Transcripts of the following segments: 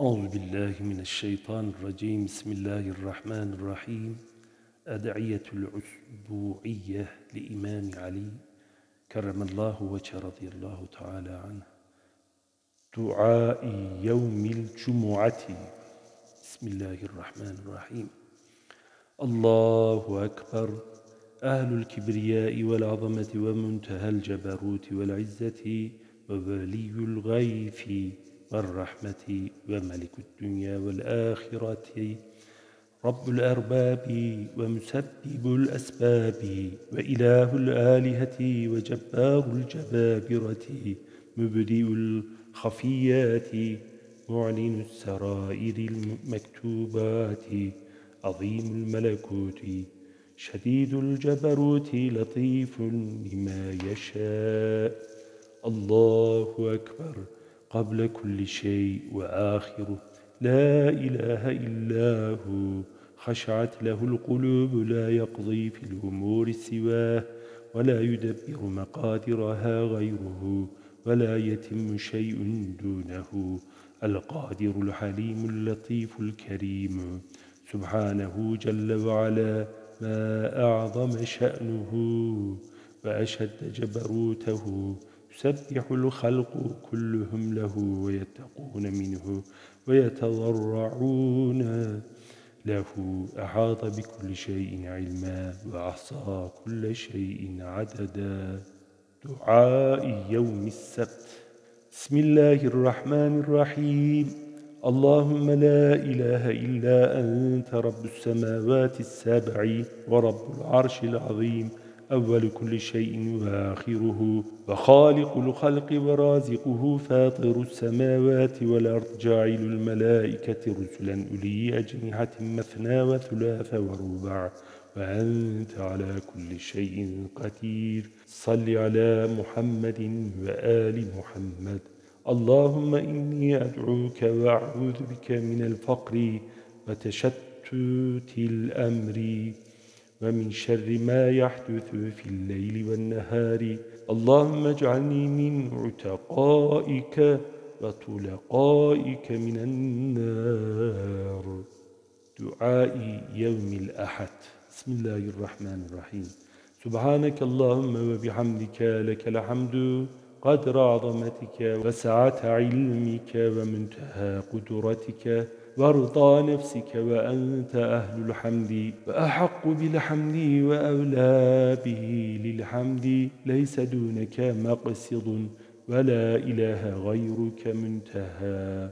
أعوذ بالله من الشيطان الرجيم. بسم الله الرحمن الرحيم. أدعية الأسبوعية لإمام علي كرم الله وجه رضي الله تعالى عنه. دعاء يوم الجمعة. بسم الله الرحمن الرحيم. الله أكبر. أهل الكبرياء والعظمة ومنتهى الجبروت والعزة وولي الغيث. والرحمة وملك الدنيا والآخرة. رب الأرباب ومسبب الأسباب وإله الآلهة وجبار الجبابرة. مبدئ الخفيات معلن السرائر المكتوبات. عظيم الملكوت شديد الجبروت لطيف لما يشاء. الله أكبر. قبل كل شيء وآخره لا إله إلا هو. خشعت له القلوب لا يقضي في الأمور سواه ولا يدبر مقادرها غيره ولا يتم شيء دونه. القادر الحليم اللطيف الكريم. سبحانه جل وعلا ما أعظم شأنه وأشد جبروته يسبح الخلق كلهم له ويتقون منه ويتضرعون. له أحاط بكل شيء علما وأحصى كل شيء عددا. دعاء يوم السبت. بسم الله الرحمن الرحيم. اللهم لا إله إلا أنت رب السماوات السبع ورب العرش العظيم. أول كل شيء وآخره وخالق الخلق ورازقه فاطر السماوات والأرض جاعل الملائكة رسلا أولي أجنحة مثنى وثلاث وربع. وأنت على كل شيء قدير. صل على محمد وآل محمد. اللهم إني أدعوك وأعوذ بك من الفقر وتشتت الأمر. ومن شر ما يحدث في الليل والنهار. اللهم اجعلني من عتقائك وطلقائك من النار. دعاء يوم الأحد. بسم الله الرحمن الرحيم. سبحانك اللهم وبحمدك لك الحمد. قدر عظمتك وسعة علمك ومنتهى قدرتك. وارضى نفسك وأنت أهل الحمد وأحق بالحمد وأولى به للحمد. ليس دونك مقصد ولا إله غيرك منتهى.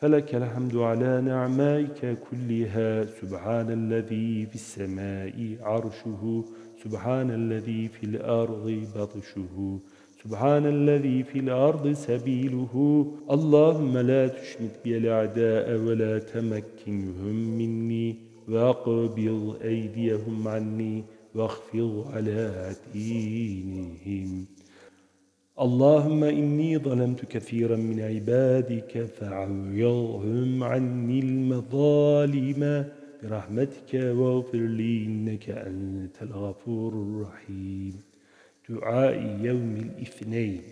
فلك الحمد على نعمائك كلها. سبحان الذي في السماء عرشه سبحان الذي في الأرض بطشه. سبحان الذي في الأرض سبيله. اللهم لا تشمت بي الأعداء ولا تمكنهم مني. وأقبض أيديهم عني واخفض على دينهم اللهم إني ظلمت كثيرا من عبادك فعوضهم عني المظالم. برحمتك واغفر لي إنك أنت الغفور الرحيم. دعاء يوم الاثنين.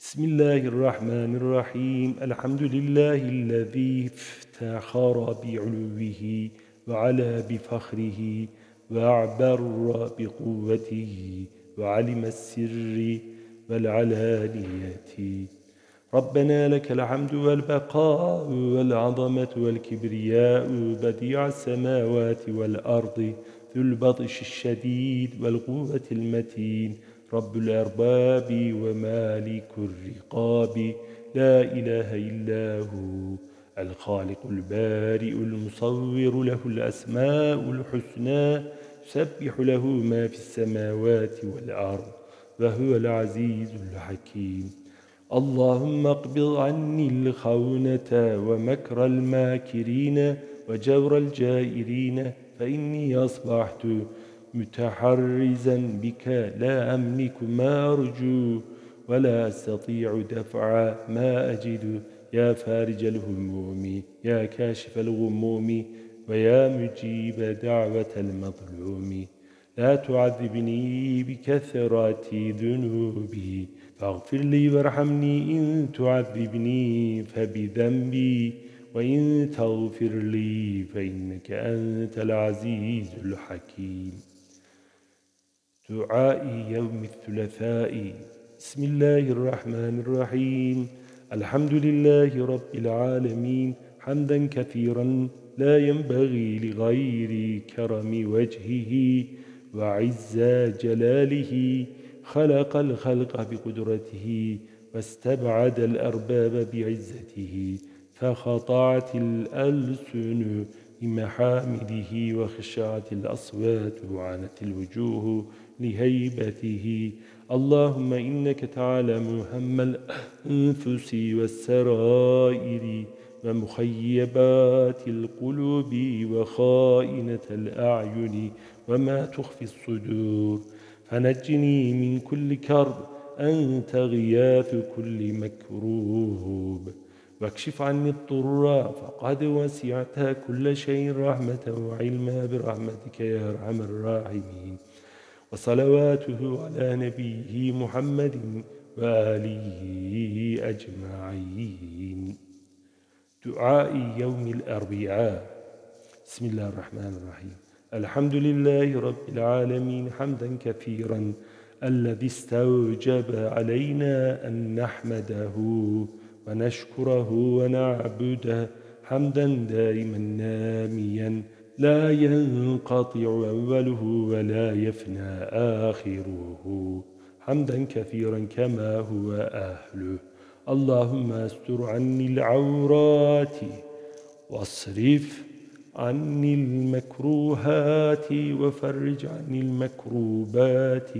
بسم الله الرحمن الرحيم. الحمد لله الذي افتخر بعلوه وعلى بفخره وأعبر بقوته وعلم السر والعلانية. ربنا لك الحمد والبقاء والعظمة والكبرياء بديع السماوات والأرض ذو البطش الشديد والقوة المتين. رب الأرباب ومالك الرقاب. لا إله إلا هو الخالق البارئ المصور له الأسماء الحسنى. يسبح له ما في السماوات والأرض وهو العزيز الحكيم. اللهم اقبض عني الخونة ومكر الماكرين وجور الجائرين فإني أصبحت متحرزا بك لا أملك ما أرجو ولا أستطيع دفع ما أجد. يا فارج الهموم يا كاشف الغموم ويا مجيب دعوة المظلوم. لا تعذبني بكثرة ذنوبي. فاغفر لي وارحمني إن تعذبني فبذنبي. وإن تغفر لي فإنك أنت العزيز الحكيم. دعاء يوم الثلاثاء. بسم الله الرحمن الرحيم. الحمد لله رب العالمين. حمدا كثيرا لا ينبغي لغير كرم وجهه وعز جلاله. خلق الخلق بقدرته واستبعد الأرباب بعزته. فخطعت الألسن بمحامده وخشعت الأصوات وعنت الوجوه لهيبته. اللهم إنك تعلم هم الأنفس والسرائر ومخيبات القلوب وخائنة الأعين وما تخفي الصدور. فنجني من كل كرب أنت غياث كل مكروب. واكشف عني الضر فقد وسعت كل شيء رحمة وعلما برحمتك يا أرحم الراحمين. وصلواته على نبيه محمد وآله أجمعين. دعاء يوم الأربعاء. بسم الله الرحمن الرحيم. الحمد لله رب العالمين حمدا كثيرا. الذي استوجب علينا أن نحمده. ونشكره ونعبده حمدا دائما ناميا لا ينقطع أوله ولا يفنى آخره حمدا كثيرا كما هو أهله اللهم استر عني العورات واصرف عني المكروهات وفرج عني المكروبات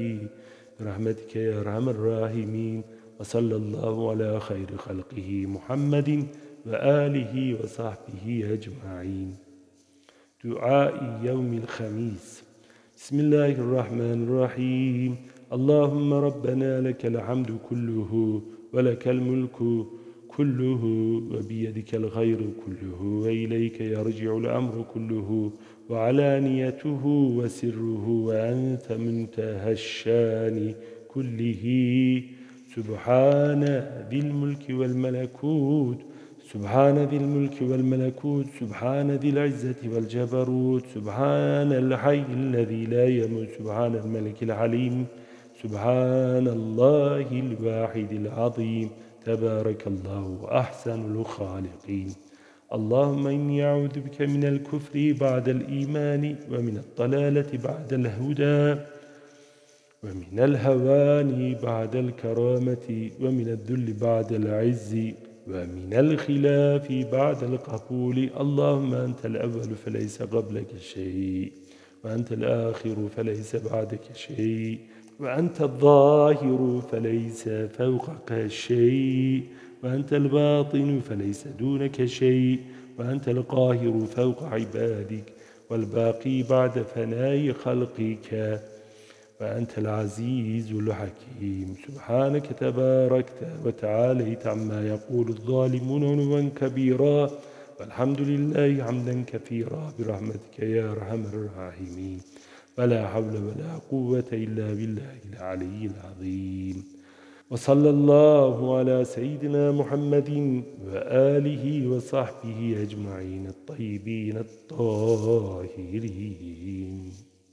برحمتك يا أرحم الراحمين وصلى الله على خير خلقه محمد وآله وصحبه أجمعين. دعاء يوم الخميس. بسم الله الرحمن الرحيم. اللهم ربنا لك الحمد كله ولك الملك كله وبيدك الخير كله وإليك يرجع الأمر كله وعلانيته وسره وأنت منتهى الشأن كله. سبحان ذي الملك والملكوت سبحان ذي الملك والملكوت سبحان ذي العزة والجبروت سبحان الحي الذي لا يموت سبحان الملك العليم سبحان الله الواحد العظيم تبارك الله أحسن الخالقين. اللهم إني أعوذ بك من الكفر بعد الإيمان ومن الضلالة بعد الهدى. ومن الهوان بعد الكرامة ومن الذل بعد العز ومن الخلاف بعد القبول. اللهم أنت الأول فليس قبلك شيء وأنت الآخر فليس بعدك شيء وأنت الظاهر فليس فوقك شيء وأنت الباطن فليس دونك شيء وأنت القاهر فوق عبادك والباقي بعد فناء خلقك. وأنت العزيز الحكيم. سبحانك تباركت وتعاليت عما يقول الظالمون عنوا كبيرا. والحمد لله حمدا كثيرا. برحمتك يا أرحم الراحمين. ولا حول ولا قوة إلا بالله العلي العظيم. وصلى الله على سيدنا محمد وآله وصحبه أجمعين الطيبين الطاهرين.